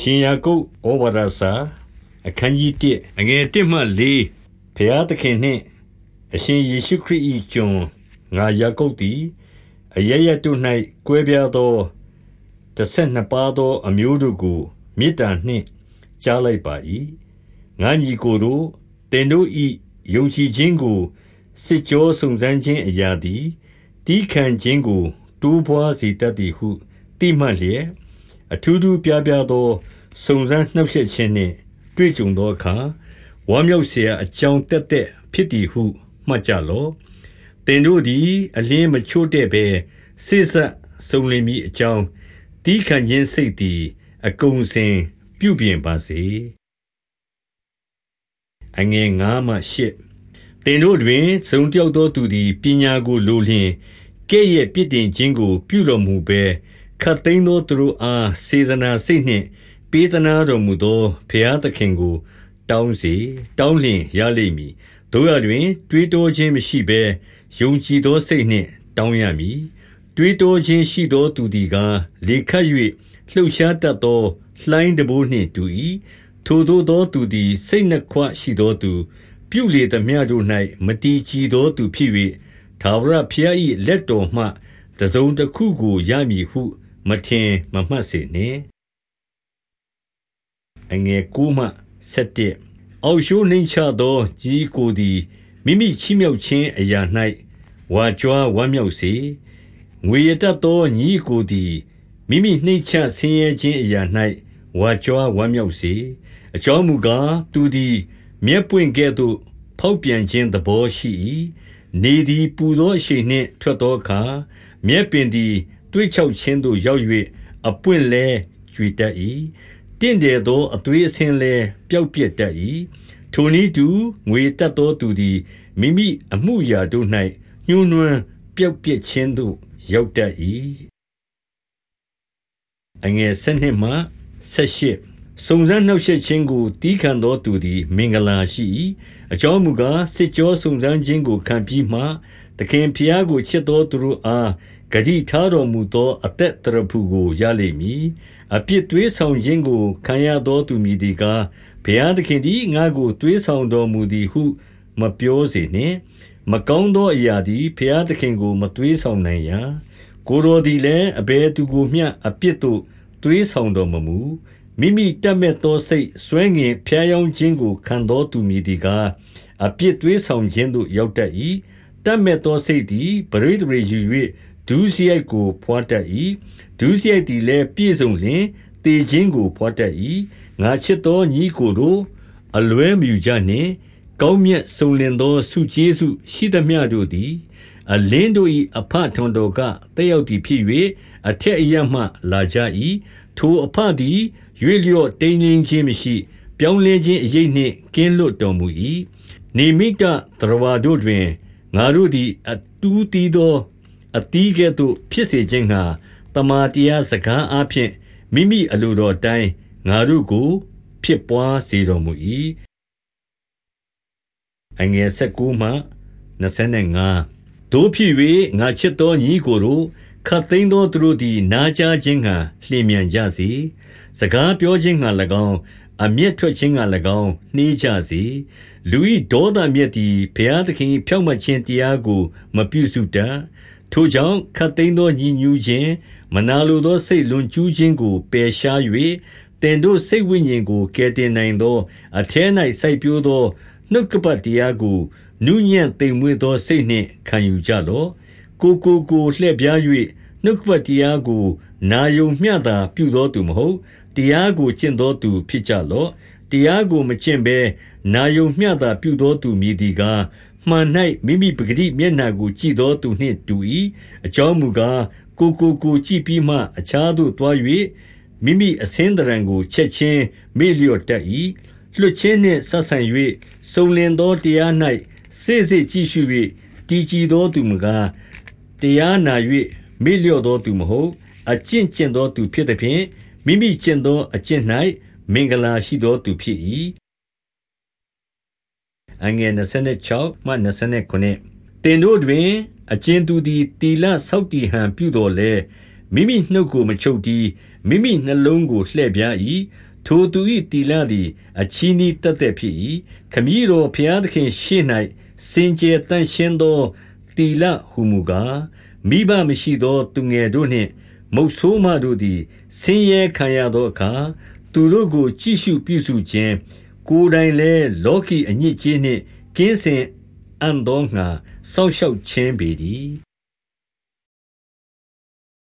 ရှင်ယာကုပ်ဩဝါဒစာအခန်းကြီး1အငယ်1မှ4ဘုရားသခင်နှင့်အရှင်ယေရှုခရစ်၏ကျွန်ငါယာကုပ်သည်အရရတု၌ကွဲပြားသောတစ်ဆက်နှစ်ပါးသော အမျိုးတို့ကိုမေတ္တာနှင့်ကြားလိုက်ပါ၏ငါညီကိုတို့တင်တို့၏ယုံကြည်ခြင်းကိုစစ်ကြောစုံစမ်းခြင်းအရာသည်တီးခံခြင်းကိုတိုးပွားစေတတ်သည်ဟုတိမှတ်လျက် အထူးထူးပြားပြားသောစုံစမ်းနှောက်ယှက်ခြင်းနှင့်တွေ့ကြုံသောအခါဝမ်းမြောက်เสียအကြောင်းတက်တက်ဖြစ်သည်ဟုမှတ်ကြလော့တင်တို့သည်အလင်းမချို့တဲ့ဘဲစိစက်စုံလင်မိအကြောင်းတီးခံခြင်းစိတ်သည်အကုန်စင်ပြုပြင်ပါစေအငယ်9မှ10တင်တို့တွင်သုံးတယောက်သောသူသည်ပညာကိုလိုလျင်ကဲ့ရဲ့ပြစ်တင်ခြင်းကို ပြုတော်မူဘဲ ခတ်သိမ်းသောသူတို့အား စေတနာစိတ်နှင့် ပေးသနာတော်မူသော ဘုရားသခင်ကို တောင်းစေ တောင်းလျင် ရလိမ့်မည်တို့ရတွင် တွေးတောခြင်းမရှိဘဲ ယုံကြည်သောစိတ်နှင့် တောင်းရမည် တွေးတောခြင်းရှိသောသူသည်ကား လေခတ်၍လှုပ်ရှားတတ်သော လှိုင်းတဘိုးနှင့်တူ၏ထိုသို့သောသူသည် စိတ်နှခွရှိသောသူ ပြုလေသမျှတို့၌မတီကြည်သောသူဖြစ်၍သာဝရဖျား၏လက်တော်မှ တစုံတစ်ခုကို ရမည်ဟု မထင်မမှတ်စေနှင့်အငယ်9မှ17အောက်ရှိုးနှိမ့်ချသောကြီးကိုသည်မိမိချီးမြှောက်ခြင်းအရာ၌ဝါကြွားဝမ်းမြောက်စေငွေရတတ်သောညီကိုသည်မိမိနှိမ့်ချဆင်းရဲခြင်းအရာ၌ဝါကြွားဝမ်းမြောက်စေအကြောင်းမူကားသူသည်မြက်ပွင့်ကဲ့သို့ဖောက်ပြန်ခြင်းသဘောရှိ၏နေသည်ပူသောအရှိန်နှင့်ထွက်သောအခါမြက်ပင်သည် တွေးချောက်ခြင်းသို့ရောက်၍အပွင့်လဲကြွေတတ်၏တင့်တယ်သောအသွေးအဆင်းလဲပျောက်ပြက်တတ်၏ထိုနည်းတူငွေတတ်သောသူသည်မိမိအမှုရာတို့၌ညှိုးနွမ်းပျောက်ပြက်ခြင်းသို့ရောက်တတ်၏အငယ်၁၂မှ၁၈စုံစမ်းနှောက်ယှက်ခြင်းကိုတီးခံသောသူသည် မင်္ဂလာရှိ၏အကြောင်းမူကားစစ်ကြောစုံစမ်းခြင်းကိုခံပြီးမှ သခင်ဖျားကိုချစ်သောသူတို့အားဂတိထားတော်မူသော အသက်တရဖူကိုရလိမ့်မည်အပြစ်သွေးဆောင်ခြင်းကိုခံရသောသူမည်ဒီကားဘုရားသခင်သည်ငါ့ကိုသွေးဆောင်တော်မူသည်ဟု မပြောစေနှင့် မကောင်းသောအရာသည်ဘုရားသခင်ကို မသွေးဆောင်နိုင်ရာကိုယ်တော်သည်လည်းအဘယ်သူကိုမျှအပြစ်သို့သွေးဆောင်တော်မမူမိမိတတ်မဲ့သောစိတ်ဆွဲငင်ဖျားယောင်းခြင်းကိုခံသောသူမည်ဒီကားအပြစ်သွေးဆောင်ခြင်းသို့ရောက်တတ်၏ တတ်မဲ့သောစိတ်သည်ပရိသေရေယူ၍ဒုစရိုက်ကိုဖွာတတ်၏ဒုစရိုက်သည်လည်းပြည့်စုံလျင်တေခြင်းကိုဖွာတတ်၏ငါချစ်သောညီကိုတို့အလွဲမြူကြနှင့်ကောင်းမြတ်စုံလင်သောဆုကျေးဇူးရှိသမျှတို့သည် အလင်းတို့၏အဖထွန်တော်ကတက်ရောက်သည်ဖြစ်၍အထက်အရမှလာကြ၏ထိုအဖသည်ရွေလျော့တိမ်ငင်းခြင်းမရှိ ပြောင်းလဲခြင်းအရေးနှင့်ကင်းလွတ်တော်မူ၏နေမိတတရဝါတို့တွင် ငါတို့သည် အတူးတီးသောအတီးကဲ့သို့ ဖြစ်စေခြင်းငှာတမာတရားစကားအဖျင်မိမိအလိုတော်တိုင်း ငါတို့ကို ဖြစ်ပွားစေတော်မူ၏အငယ်19မှ25တို့ဖြစ်၍ငါချစ်သောညီကိုတို့ခတ်သိမ်းသော သူတို့သည် နားကြားခြင်းငှာလျင်မြန်ကြစေ စကားပြောခြင်းငှာ၎င်း အမျက်ထွက်ခြင်းငှာ၎င်း နှေးကြစေ လူ၏ဒေါသမျက်သည် ဘုရားသခင် ဖြောင့်မတ်ခြင်းတရားကို မပြုစုတတ် ထိုကြောင့်ခတ်သိမ်းသောညီညူးခြင်း မနာလိုသောစိတ် လွန်ကျူးခြင်းကို ပယ်ရှား၍တင်တို့စိတ်ဝိညာဉ်ကို ကယ်တင်နိုင်သော အထဲ၌စိုက်ပျိုးသော နှုတ်ကပတ်တရားကို နူးညံ့သိမ်မွေ့သော စိတ်နှင့် ခံယူကြလော့ ကိုကိုကိုလှည့်ပြား၍နှုတ်ကပတ်တရားကို နာယုံမျှသာ ပြုသောသူမဟုတ် တရားကိုကျင့်သောသူဖြစ်ကြလော့ တရားကိုမကျင့်ဘဲ နာယုံမျှသာပြုသောသူမည်ဒီကား မှန်၌မိမိပဂတိမျက်နှာကိုကြည့်သောသူနှင့်တူ၏အကြောင်းမူကား ကိုကိုကိုကြည့်ပြီးမှ အခြားသို့တွား၍မိမိအစင်းတရံကို ချက်ချင်းမေ့လျော့တတ်၏လွှတ်ချင်းနှင့်ဆက်ဆံ၍စုံလင်သောတရား၌စိစိကြည့်ရှု၍တည်ကြည်သောသူမကား တရားနာ၍မေ့လျော့သောသူမဟုတ် အကျင့်ကျင့်သောသူဖြစ်သည်ဖြင့် မိမိကျင့်သောအကျင့်၌မင်္ဂလာရှိသောသူဖြစ်၏အငယ်26မှ29တင်တို့တွင် အကျဉ်သူသည်တီလဆောက်တည်ဟန် ပြုတော်လဲမိမိနှုတ်ကို မချုပ်တီမိမိနှလုံးကို လှဲ့ပြား၏ထိုသူ၏တီလသည် အချည်းနှီးသက်သက်ဖြစ်၏ခမည်းတော်ဘုရားသခင်ရှေ့၌စင်ကြယ်တန်ရှင်းသောတီလဟုမူကား မိဘမရှိသော သူငယ်တို့နှင့် မုတ်ဆိုးမတို့သည်ဆင်းရဲခံရသောအခါသူတို့ကို ကြည့်ရှုပြုစုခြင်း ကိုယ်တိုင်လည်းလောကီအညစ်အကြေးနှင့်ကင်းစင်အံ့သောငှါစောင့်ရှောက်ခြင်းပေတည်း